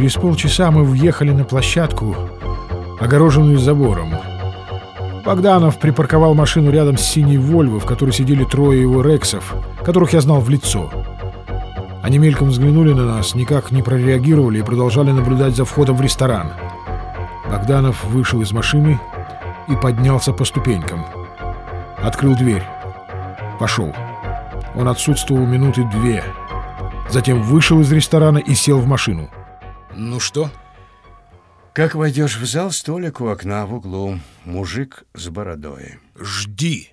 Через полчаса мы въехали на площадку, огороженную забором. Богданов припарковал машину рядом с синей «Вольво», в которой сидели трое его рексов, которых я знал в лицо. Они мельком взглянули на нас, никак не прореагировали и продолжали наблюдать за входом в ресторан. Богданов вышел из машины и поднялся по ступенькам. Открыл дверь. Пошел. Он отсутствовал минуты две. Затем вышел из ресторана и сел в машину. Ну что? Как войдешь в зал, столик у окна в углу. Мужик с бородой. Жди.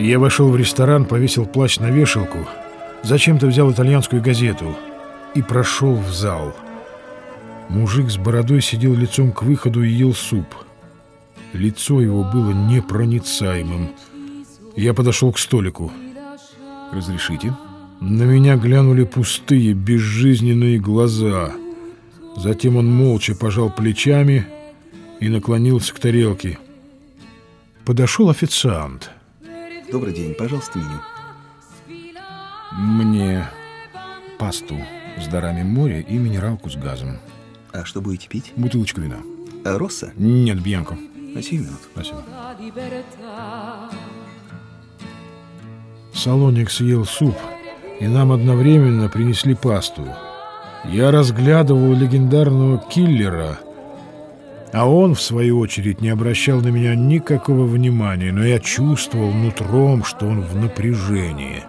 Я вошел в ресторан, повесил плащ на вешалку, зачем-то взял итальянскую газету и прошел в зал. Мужик с бородой сидел лицом к выходу и ел суп. Лицо его было непроницаемым. Я подошел к столику. Разрешите? На меня глянули пустые, безжизненные глаза. Затем он молча пожал плечами и наклонился к тарелке. Подошел официант. Добрый день, пожалуйста, меню. Мне пасту с дарами моря и минералку с газом. А что будете пить? Бутылочку вина. А, Росса? Нет, Бьянко. На 7 минут. Спасибо. Салоник съел суп, и нам одновременно принесли пасту. Я разглядывал легендарного киллера, а он, в свою очередь, не обращал на меня никакого внимания, но я чувствовал нутром, что он в напряжении.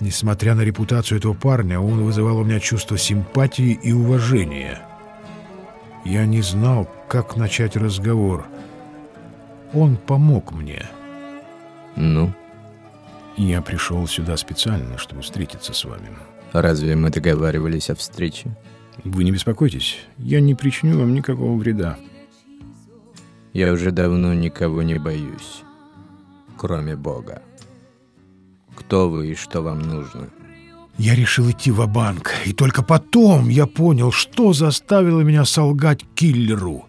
Несмотря на репутацию этого парня, он вызывал у меня чувство симпатии и уважения. Я не знал, как начать разговор. Он помог мне. Ну, Я пришел сюда специально, чтобы встретиться с вами. разве мы договаривались о встрече? Вы не беспокойтесь, я не причиню вам никакого вреда. Я уже давно никого не боюсь, кроме Бога. Кто вы и что вам нужно? Я решил идти в банк и только потом я понял, что заставило меня солгать киллеру.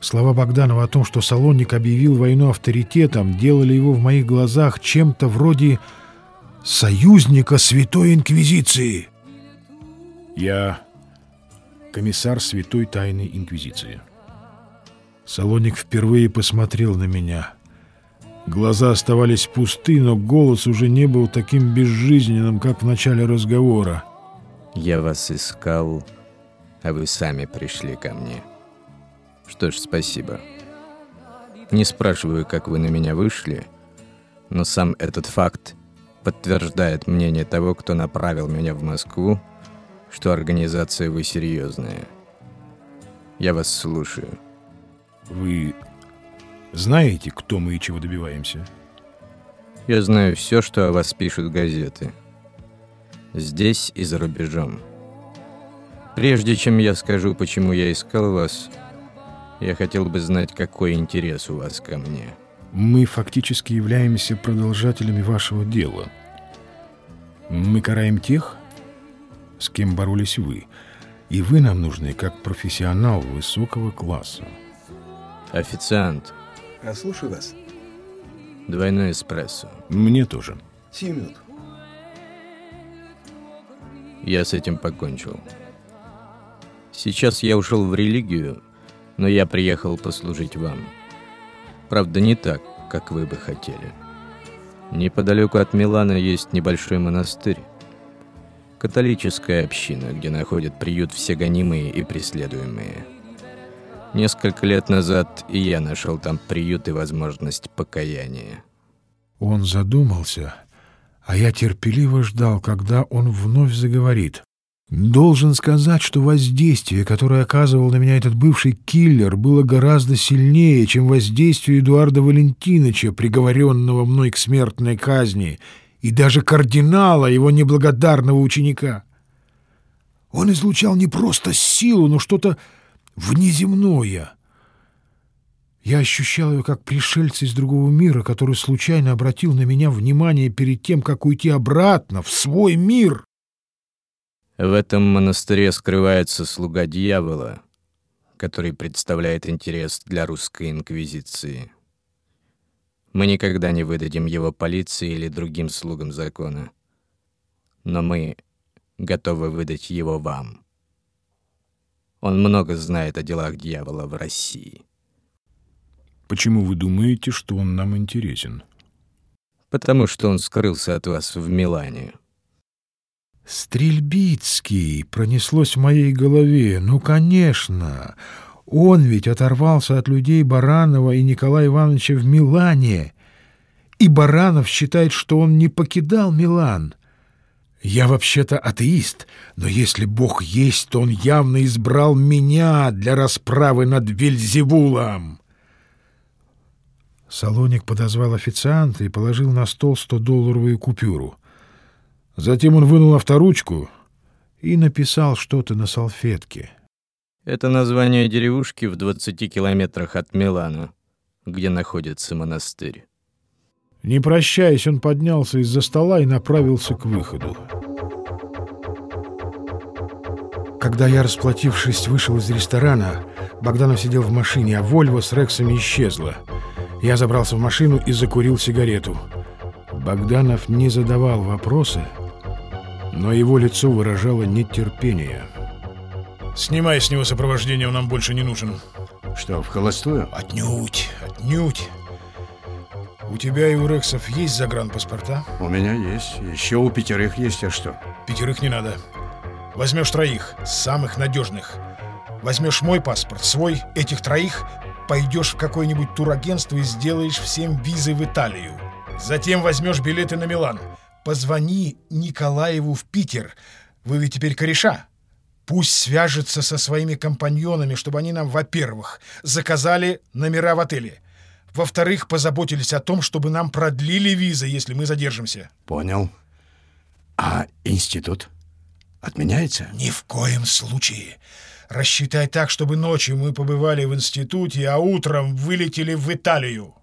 Слова Богданова о том, что Салонник объявил войну авторитетом, делали его в моих глазах чем-то вроде союзника Святой Инквизиции. Я комиссар Святой Тайной Инквизиции. Салоник впервые посмотрел на меня. Глаза оставались пусты, но голос уже не был таким безжизненным, как в начале разговора. Я вас искал, а вы сами пришли ко мне. Что ж, спасибо. Не спрашиваю, как вы на меня вышли, но сам этот факт подтверждает мнение того, кто направил меня в Москву, что организация вы серьезная. Я вас слушаю. Вы знаете, кто мы и чего добиваемся? Я знаю все, что о вас пишут газеты. Здесь и за рубежом. Прежде чем я скажу, почему я искал вас, я хотел бы знать, какой интерес у вас ко мне. Мы фактически являемся продолжателями вашего дела. Мы караем тех, с кем боролись вы, и вы нам нужны как профессионал высокого класса. Официант, А слушаю вас. двойной эспрессо. Мне тоже. 7 минут. Я с этим покончил. Сейчас я ушел в религию, но я приехал послужить вам. Правда, не так, как вы бы хотели. Неподалеку от Милана есть небольшой монастырь. Католическая община, где находят приют все гонимые и преследуемые. Несколько лет назад и я нашел там приют и возможность покаяния. Он задумался, а я терпеливо ждал, когда он вновь заговорит. Должен сказать, что воздействие, которое оказывал на меня этот бывший киллер, было гораздо сильнее, чем воздействие Эдуарда Валентиновича, приговоренного мной к смертной казни, и даже кардинала, его неблагодарного ученика. Он излучал не просто силу, но что-то внеземное. Я ощущал ее как пришельца из другого мира, который случайно обратил на меня внимание перед тем, как уйти обратно в свой мир. В этом монастыре скрывается слуга дьявола, который представляет интерес для русской инквизиции. Мы никогда не выдадим его полиции или другим слугам закона. Но мы готовы выдать его вам. Он много знает о делах дьявола в России. Почему вы думаете, что он нам интересен? Потому что он скрылся от вас в Милане. Стрельбицкий пронеслось в моей голове. Ну, конечно, он ведь оторвался от людей Баранова и Николая Ивановича в Милане. И Баранов считает, что он не покидал Милан. Я вообще-то атеист, но если Бог есть, то он явно избрал меня для расправы над Вельзевулом. Салоник подозвал официанта и положил на стол 100-долларовую купюру. Затем он вынул авторучку и написал что-то на салфетке. Это название деревушки в 20 километрах от Милана, где находится монастырь. Не прощаясь, он поднялся из-за стола и направился к выходу. Когда я, расплатившись, вышел из ресторана, Богданов сидел в машине, а Вольво с Рексами исчезла. Я забрался в машину и закурил сигарету. Богданов не задавал вопросы, но его лицо выражало нетерпение. Снимай с него сопровождение, он нам больше не нужен. Что, в холостую? Отнюдь, отнюдь. У тебя и у Рексов есть загранпаспорта? У меня есть. Еще у пятерых есть, а что? Пятерых не надо. Возьмешь троих, самых надежных. Возьмешь мой паспорт, свой, этих троих, пойдешь в какое-нибудь турагентство и сделаешь всем визы в Италию. Затем возьмешь билеты на Милан. Позвони Николаеву в Питер. Вы ведь теперь кореша. Пусть свяжется со своими компаньонами, чтобы они нам, во-первых, заказали номера в отеле. Во-вторых, позаботились о том, чтобы нам продлили визы, если мы задержимся. Понял. А институт отменяется? Ни в коем случае. Рассчитай так, чтобы ночью мы побывали в институте, а утром вылетели в Италию.